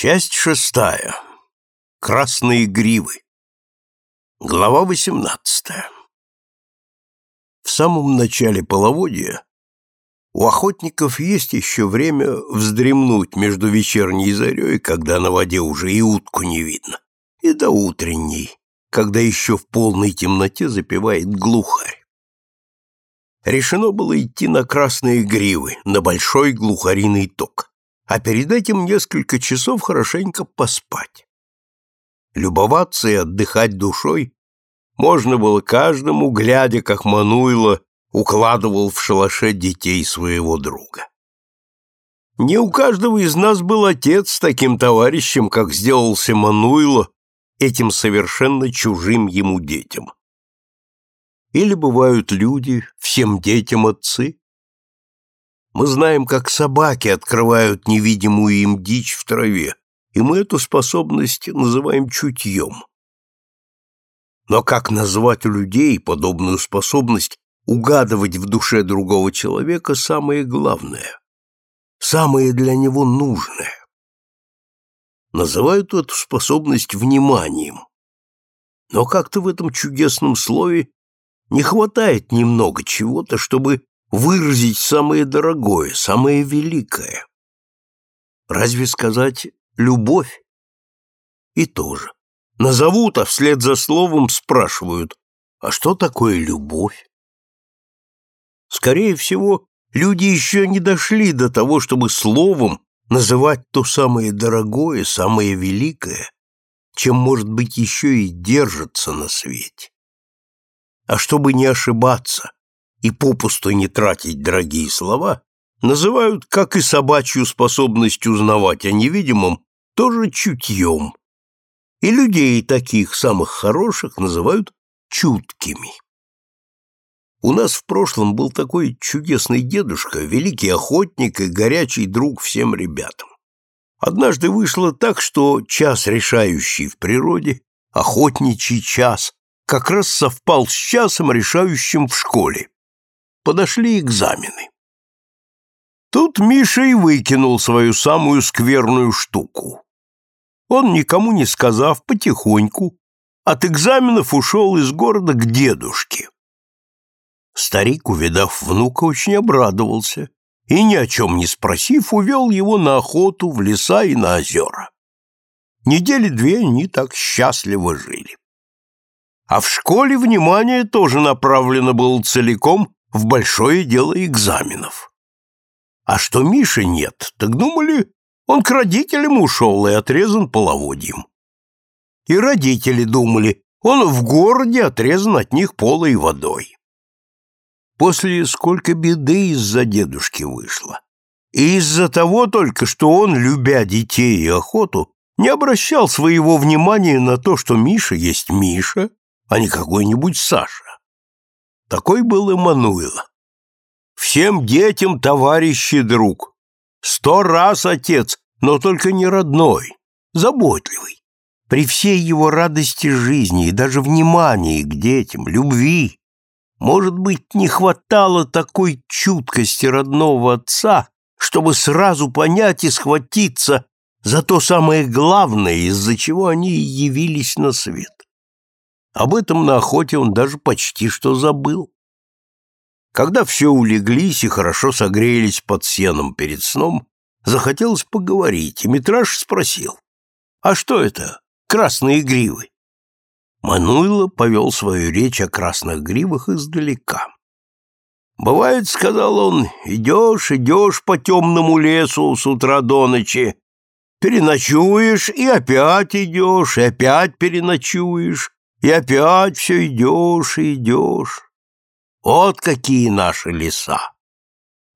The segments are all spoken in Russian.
Часть шестая. Красные гривы. Глава восемнадцатая. В самом начале половодья у охотников есть еще время вздремнуть между вечерней зарей, когда на воде уже и утку не видно, и до утренней, когда еще в полной темноте запевает глухарь. Решено было идти на красные гривы, на большой глухариный ток а перед этим несколько часов хорошенько поспать. Любоваться и отдыхать душой можно было каждому, глядя, как Мануйло укладывал в шалаше детей своего друга. Не у каждого из нас был отец с таким товарищем, как сделался Мануйло этим совершенно чужим ему детям. Или бывают люди, всем детям отцы, мы знаем, как собаки открывают невидимую им дичь в траве, и мы эту способность называем чутьем. Но как назвать у людей подобную способность угадывать в душе другого человека самое главное, самое для него нужное? Называют эту способность вниманием. Но как-то в этом чудесном слове не хватает немного чего-то, чтобы выразить самое дорогое, самое великое. Разве сказать «любовь»? И тоже. Назовут, а вслед за словом спрашивают, а что такое любовь? Скорее всего, люди еще не дошли до того, чтобы словом называть то самое дорогое, самое великое, чем, может быть, еще и держится на свете. А чтобы не ошибаться, и попусту не тратить дорогие слова, называют, как и собачью способность узнавать о невидимом, тоже чутьем. И людей таких самых хороших называют чуткими. У нас в прошлом был такой чудесный дедушка, великий охотник и горячий друг всем ребятам. Однажды вышло так, что час решающий в природе, охотничий час, как раз совпал с часом решающим в школе подошли экзамены. Тут Миша и выкинул свою самую скверную штуку. Он, никому не сказав, потихоньку, от экзаменов ушел из города к дедушке. Старик, увидав внука, очень обрадовался и, ни о чем не спросив, увел его на охоту в леса и на озера. Недели две они так счастливо жили. А в школе внимание тоже направлено было целиком в большое дело экзаменов. А что Миши нет, так думали, он к родителям ушел и отрезан половодьем. И родители думали, он в городе отрезан от них полой водой. После сколько беды из-за дедушки вышло. И из-за того только, что он, любя детей и охоту, не обращал своего внимания на то, что Миша есть Миша, а не какой-нибудь Саша. Такой был Эммануил. Всем детям товарищ и друг. Сто раз отец, но только не родной, заботливый. При всей его радости жизни и даже внимании к детям, любви, может быть, не хватало такой чуткости родного отца, чтобы сразу понять и схватиться за то самое главное, из-за чего они явились на свет. Об этом на охоте он даже почти что забыл. Когда все улеглись и хорошо согрелись под сеном перед сном, захотелось поговорить, и Митраш спросил, «А что это, красные гривы?» Мануйло повел свою речь о красных гривах издалека. «Бывает, — сказал он, — идешь, идешь по темному лесу с утра до ночи, переночуешь и опять идешь, и опять переночуешь, и опять все идешь и идешь. Вот какие наши леса!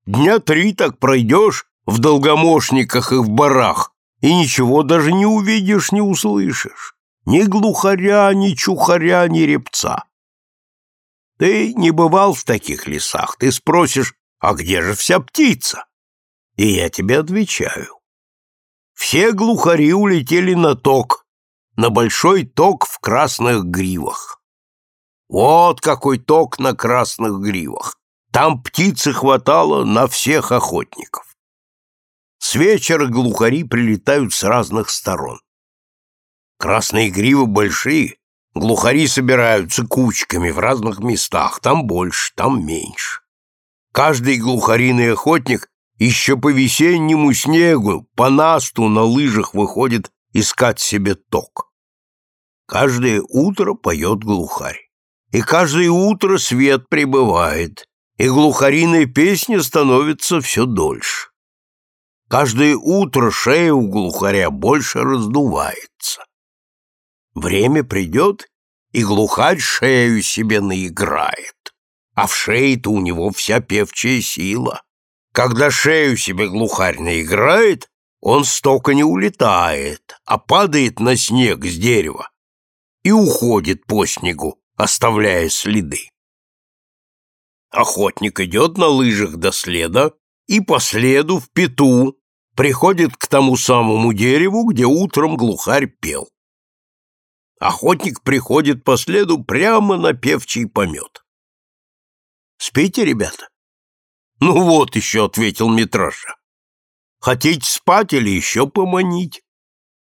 Дня три так пройдешь в долгомошниках и в барах, и ничего даже не увидишь, не услышишь. Ни глухаря, ни чухаря, ни репца. Ты не бывал в таких лесах, ты спросишь, а где же вся птица? И я тебе отвечаю. Все глухари улетели на ток, на большой ток в красных гривах. Вот какой ток на красных гривах. Там птицы хватало на всех охотников. С вечера глухари прилетают с разных сторон. Красные гривы большие, глухари собираются кучками в разных местах, там больше, там меньше. Каждый глухариный охотник еще по весеннему снегу, по насту на лыжах выходит искать себе ток. Каждое утро поет глухарь, и каждое утро свет прибывает, и глухариная песня становится все дольше. Каждое утро шея у глухаря больше раздувается. Время придет, и глухарь шею себе наиграет, а в шее-то у него вся певчая сила. Когда шею себе глухарь наиграет, он стока не улетает, а падает на снег с дерева и уходит по снегу, оставляя следы. Охотник идет на лыжах до следа и по следу в пету приходит к тому самому дереву, где утром глухарь пел. Охотник приходит по следу прямо на певчий помет. «Спите, ребята?» «Ну вот еще», — ответил Митраша. «Хотите спать или еще поманить?»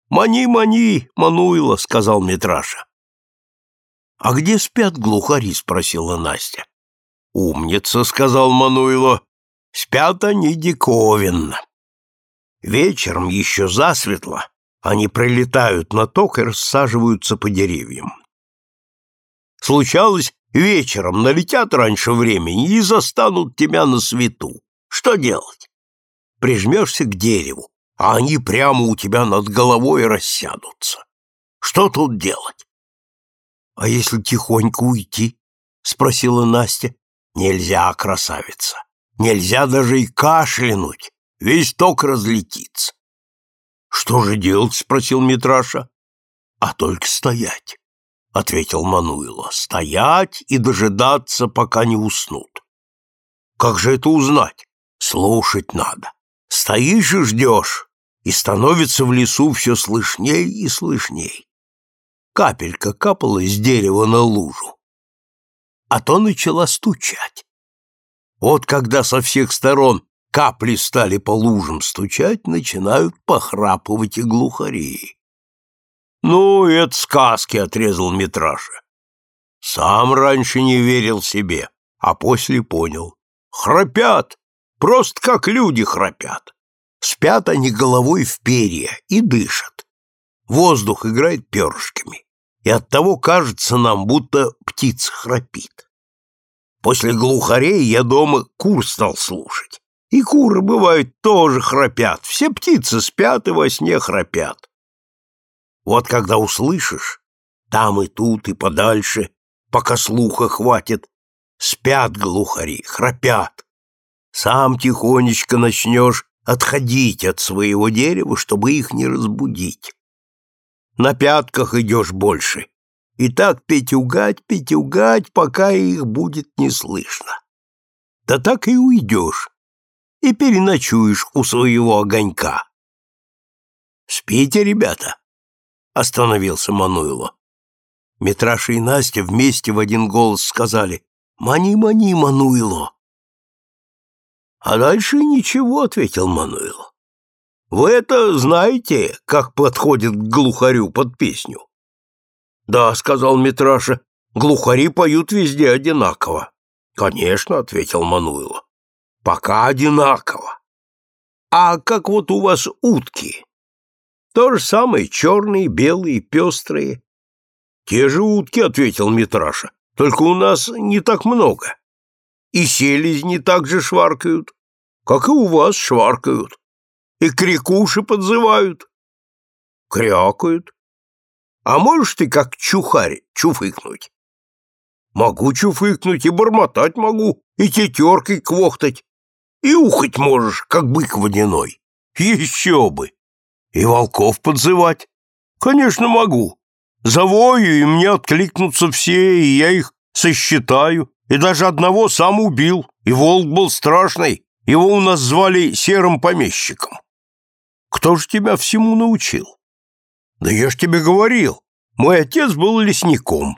«Мани, мани, Мануила», — сказал Митраша. «А где спят глухари?» — спросила Настя. «Умница», — сказал Мануило. «Спят они диковинно. Вечером еще засветло, они прилетают на ток и рассаживаются по деревьям. Случалось, вечером налетят раньше времени и застанут тебя на свету. Что делать? Прижмешься к дереву, а они прямо у тебя над головой рассядутся. Что тут делать? — А если тихонько уйти? — спросила Настя. — Нельзя, красавица. Нельзя даже и кашлянуть весь ток разлетится. — Что же делать? — спросил Митраша. — А только стоять, — ответил Мануило. — Стоять и дожидаться, пока не уснут. — Как же это узнать? Слушать надо. Стоишь и ждешь, и становится в лесу все слышней и слышней. Капелька капала с дерева на лужу. А то начала стучать. Вот когда со всех сторон капли стали по лужам стучать, начинают похрапывать и глухари. «Ну, это сказки», — отрезал Митраша. Сам раньше не верил себе, а после понял. Храпят, просто как люди храпят. Спят они головой в перья и дышат. Воздух играет перышками, и оттого кажется нам, будто птица храпит. После глухарей я дома кур стал слушать. И куры, бывают, тоже храпят. Все птицы спят и во сне храпят. Вот когда услышишь, там и тут, и подальше, пока слуха хватит, спят глухари, храпят. Сам тихонечко начнешь отходить от своего дерева, чтобы их не разбудить. На пятках идешь больше, и так петюгать, петюгать, пока их будет не слышно. Да так и уйдешь, и переночуешь у своего огонька. «Спите, ребята!» — остановился Мануйло. Митраша и Настя вместе в один голос сказали «Мани, мани, Мануйло!» «А дальше ничего», — ответил Мануйло. «Вы это знаете, как подходит к глухарю под песню?» «Да», — сказал Митраша, — «глухари поют везде одинаково». «Конечно», — ответил Мануйло. Пока одинаково. А как вот у вас утки? То же самое, черные, белые, пестрые. Те же утки, ответил Митраша, только у нас не так много. И селезни так же шваркают, как и у вас шваркают. И крикуши подзывают. Крякают. А можешь ты как чухарь чуфыкнуть? Могу чуфыкнуть, и бормотать могу, и тетеркой квохтать, и ухать можешь, как бык водяной. Еще бы! И волков подзывать? Конечно, могу. Завою, и мне откликнутся все, и я их сосчитаю. И даже одного сам убил, и волк был страшный. Его у нас звали серым помещиком. Кто же тебя всему научил? Да я ж тебе говорил, мой отец был лесником.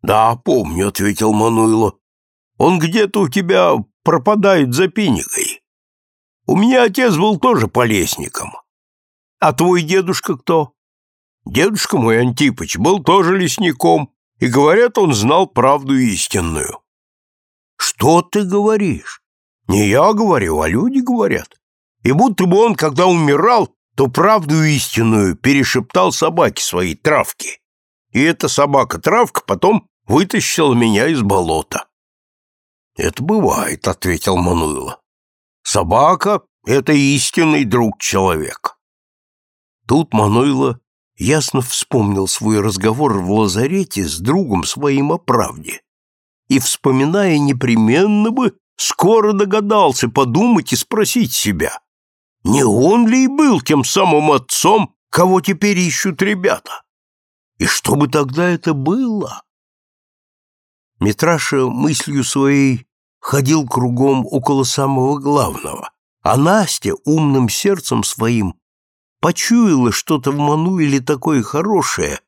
Да, помню, ответил Мануило. Он где-то у тебя пропадает за пеникой. У меня отец был тоже полесником. А твой дедушка кто? Дедушка мой Антипыч был тоже лесником, и, говорят, он знал правду истинную. Что ты говоришь? Не я говорю, а люди говорят. И будто бы он, когда умирал, то правду истинную перешептал собаке своей травки. И эта собака-травка потом вытащила меня из болота. «Это бывает», — ответил Мануила. «Собака — это истинный друг человека». Тут Мануила ясно вспомнил свой разговор в лазарете с другом своим о правде и, вспоминая непременно бы, скоро догадался подумать и спросить себя, не он ли и был тем самым отцом, кого теперь ищут ребята? И что бы тогда это было? Митраша мыслью своей ходил кругом около самого главного, а Настя умным сердцем своим почуяла что-то в Мануиле такое хорошее,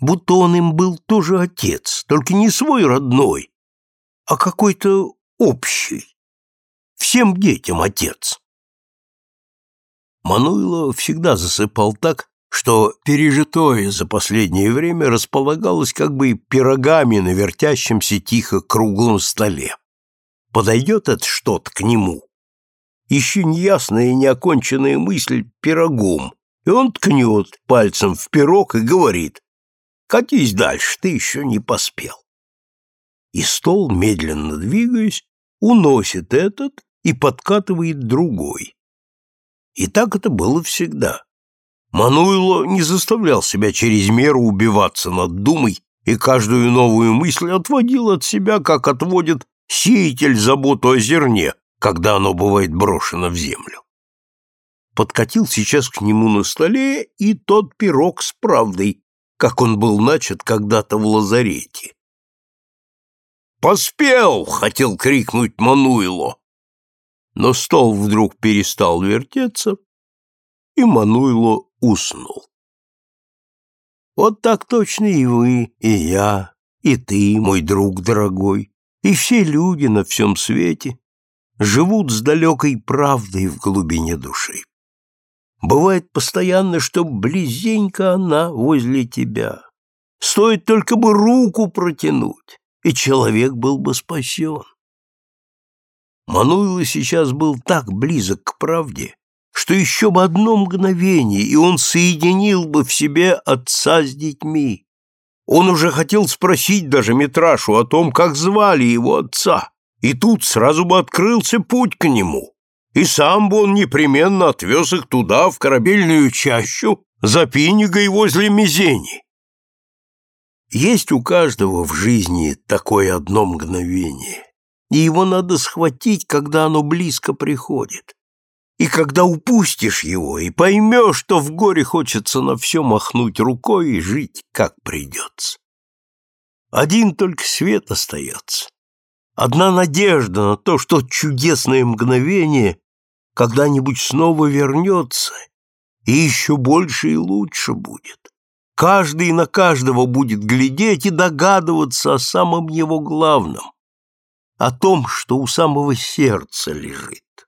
будто он им был тоже отец, только не свой родной, а какой-то общий, всем детям отец. Мануило всегда засыпал так, что пережитое за последнее время располагалось как бы пирогами на вертящемся тихо круглом столе. Подойдет это что-то к нему, еще неясная и неоконченная мысль пирогом, и он ткнет пальцем в пирог и говорит «Катись дальше, ты еще не поспел». И стол, медленно двигаясь, уносит этот и подкатывает другой. И так это было всегда. Мануйло не заставлял себя через меру убиваться над думой и каждую новую мысль отводил от себя, как отводит сеятель заботу о зерне, когда оно бывает брошено в землю. Подкатил сейчас к нему на столе и тот пирог с правдой, как он был начат когда-то в лазарете. «Поспел!» — хотел крикнуть Мануило. Но стол вдруг перестал вертеться, и Мануило уснул. Вот так точно и вы, и я, и ты, мой друг дорогой, и все люди на всем свете живут с далекой правдой в глубине души. Бывает постоянно, что близенько она возле тебя. Стоит только бы руку протянуть, и человек был бы спасен. Мануила сейчас был так близок к правде, что еще бы одно мгновение, и он соединил бы в себе отца с детьми. Он уже хотел спросить даже Митрашу о том, как звали его отца, и тут сразу бы открылся путь к нему, и сам бы он непременно отвез их туда, в корабельную чащу, за пинигой возле Мизени. Есть у каждого в жизни такое одно мгновение, и его надо схватить, когда оно близко приходит. И когда упустишь его, и поймешь, что в горе хочется на все махнуть рукой и жить, как придется. Один только свет остается одна надежда на то, что чудесное мгновение когда-нибудь снова вернется, и еще больше и лучше будет. Каждый на каждого будет глядеть и догадываться о самом его главном, о том, что у самого сердца лежит.